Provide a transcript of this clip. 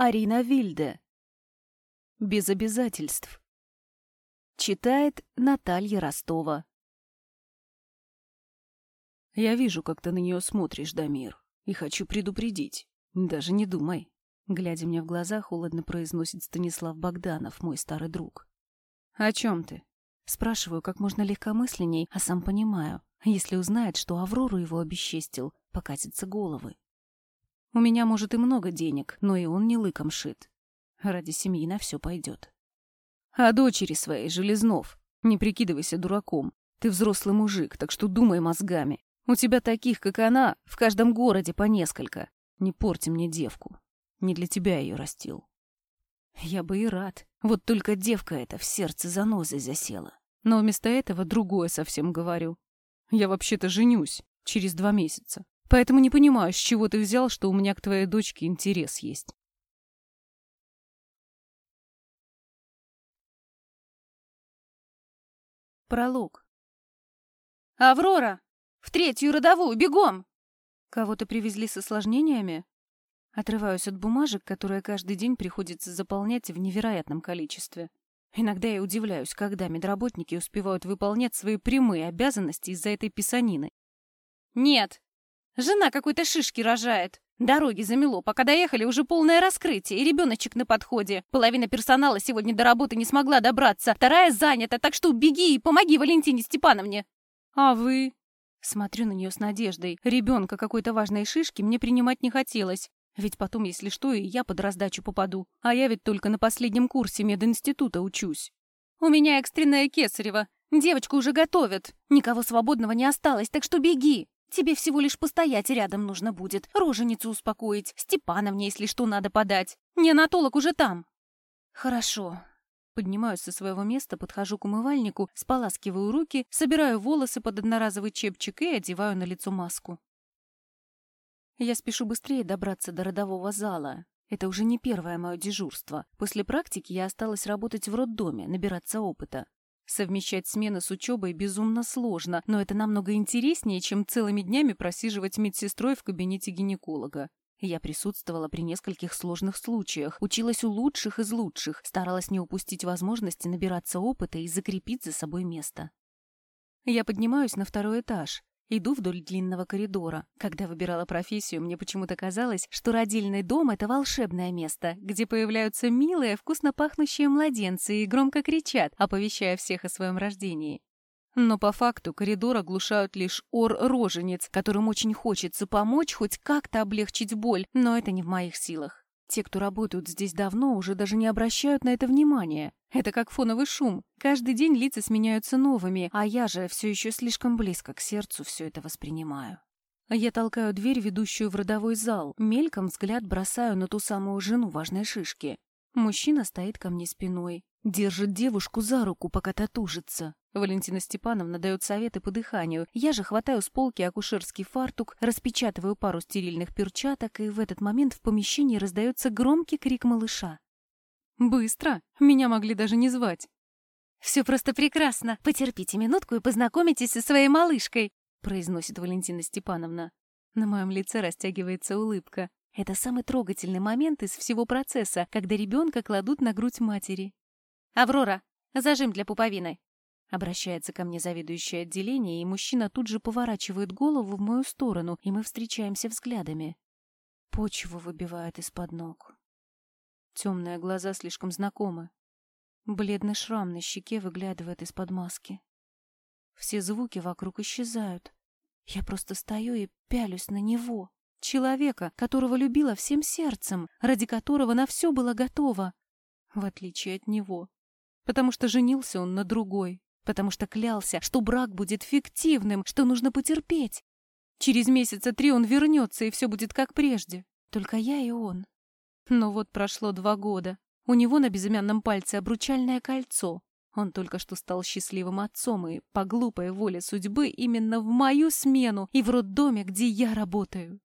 Арина Вильде. Без обязательств. Читает Наталья Ростова. Я вижу, как ты на нее смотришь, Дамир, и хочу предупредить. Даже не думай. Глядя мне в глаза, холодно произносит Станислав Богданов, мой старый друг. «О чем ты?» Спрашиваю как можно легкомысленней, а сам понимаю. Если узнает, что Аврору его обесчестил, покатятся головы. У меня, может, и много денег, но и он не лыком шит. Ради семьи на все пойдет. А дочери своей, Железнов, не прикидывайся дураком. Ты взрослый мужик, так что думай мозгами. У тебя таких, как она, в каждом городе по несколько. Не порти мне девку. Не для тебя ее растил. Я бы и рад. Вот только девка эта в сердце занозой засела. Но вместо этого другое совсем говорю. Я вообще-то женюсь через два месяца. Поэтому не понимаю, с чего ты взял, что у меня к твоей дочке интерес есть. Пролог. «Аврора! В третью родовую, бегом!» Кого-то привезли с осложнениями? Отрываюсь от бумажек, которые каждый день приходится заполнять в невероятном количестве. Иногда я удивляюсь, когда медработники успевают выполнять свои прямые обязанности из-за этой писанины. «Нет! Жена какой-то шишки рожает. Дороги замело. Пока доехали, уже полное раскрытие. И ребеночек на подходе. Половина персонала сегодня до работы не смогла добраться. Вторая занята, так что беги и помоги Валентине Степановне. А вы? Смотрю на нее с надеждой. Ребенка какой-то важной шишки мне принимать не хотелось. Ведь потом, если что, и я под раздачу попаду. А я ведь только на последнем курсе мединститута учусь. У меня экстренная кесарева. Девочку уже готовят. Никого свободного не осталось, так что беги. Тебе всего лишь постоять рядом нужно будет, роженицу успокоить, Степановне, если что, надо подать. Неонатолог уже там. Хорошо. Поднимаюсь со своего места, подхожу к умывальнику, споласкиваю руки, собираю волосы под одноразовый чепчик и одеваю на лицо маску. Я спешу быстрее добраться до родового зала. Это уже не первое мое дежурство. После практики я осталась работать в роддоме, набираться опыта. Совмещать смены с учебой безумно сложно, но это намного интереснее, чем целыми днями просиживать медсестрой в кабинете гинеколога. Я присутствовала при нескольких сложных случаях, училась у лучших из лучших, старалась не упустить возможности набираться опыта и закрепить за собой место. Я поднимаюсь на второй этаж. Иду вдоль длинного коридора. Когда выбирала профессию, мне почему-то казалось, что родильный дом — это волшебное место, где появляются милые, вкусно пахнущие младенцы и громко кричат, оповещая всех о своем рождении. Но по факту коридор оглушают лишь ор-роженец, которым очень хочется помочь, хоть как-то облегчить боль, но это не в моих силах. Те, кто работают здесь давно, уже даже не обращают на это внимания. Это как фоновый шум. Каждый день лица сменяются новыми, а я же все еще слишком близко к сердцу все это воспринимаю. Я толкаю дверь, ведущую в родовой зал, мельком взгляд бросаю на ту самую жену важной шишки. Мужчина стоит ко мне спиной, держит девушку за руку, пока та тужится. Валентина Степановна дает советы по дыханию. Я же хватаю с полки акушерский фартук, распечатываю пару стерильных перчаток, и в этот момент в помещении раздается громкий крик малыша. Быстро. Меня могли даже не звать. «Все просто прекрасно. Потерпите минутку и познакомитесь со своей малышкой», произносит Валентина Степановна. На моем лице растягивается улыбка. Это самый трогательный момент из всего процесса, когда ребенка кладут на грудь матери. «Аврора, зажим для пуповины», Обращается ко мне заведующее отделение, и мужчина тут же поворачивает голову в мою сторону, и мы встречаемся взглядами. Почву выбивает из-под ног. Темные глаза слишком знакомы. Бледный шрам на щеке выглядывает из-под маски. Все звуки вокруг исчезают. Я просто стою и пялюсь на него. Человека, которого любила всем сердцем, ради которого на все было готово. В отличие от него. Потому что женился он на другой потому что клялся, что брак будет фиктивным, что нужно потерпеть. Через месяца три он вернется, и все будет как прежде. Только я и он. Но вот прошло два года. У него на безымянном пальце обручальное кольцо. Он только что стал счастливым отцом, и по глупой воле судьбы именно в мою смену и в роддоме, где я работаю.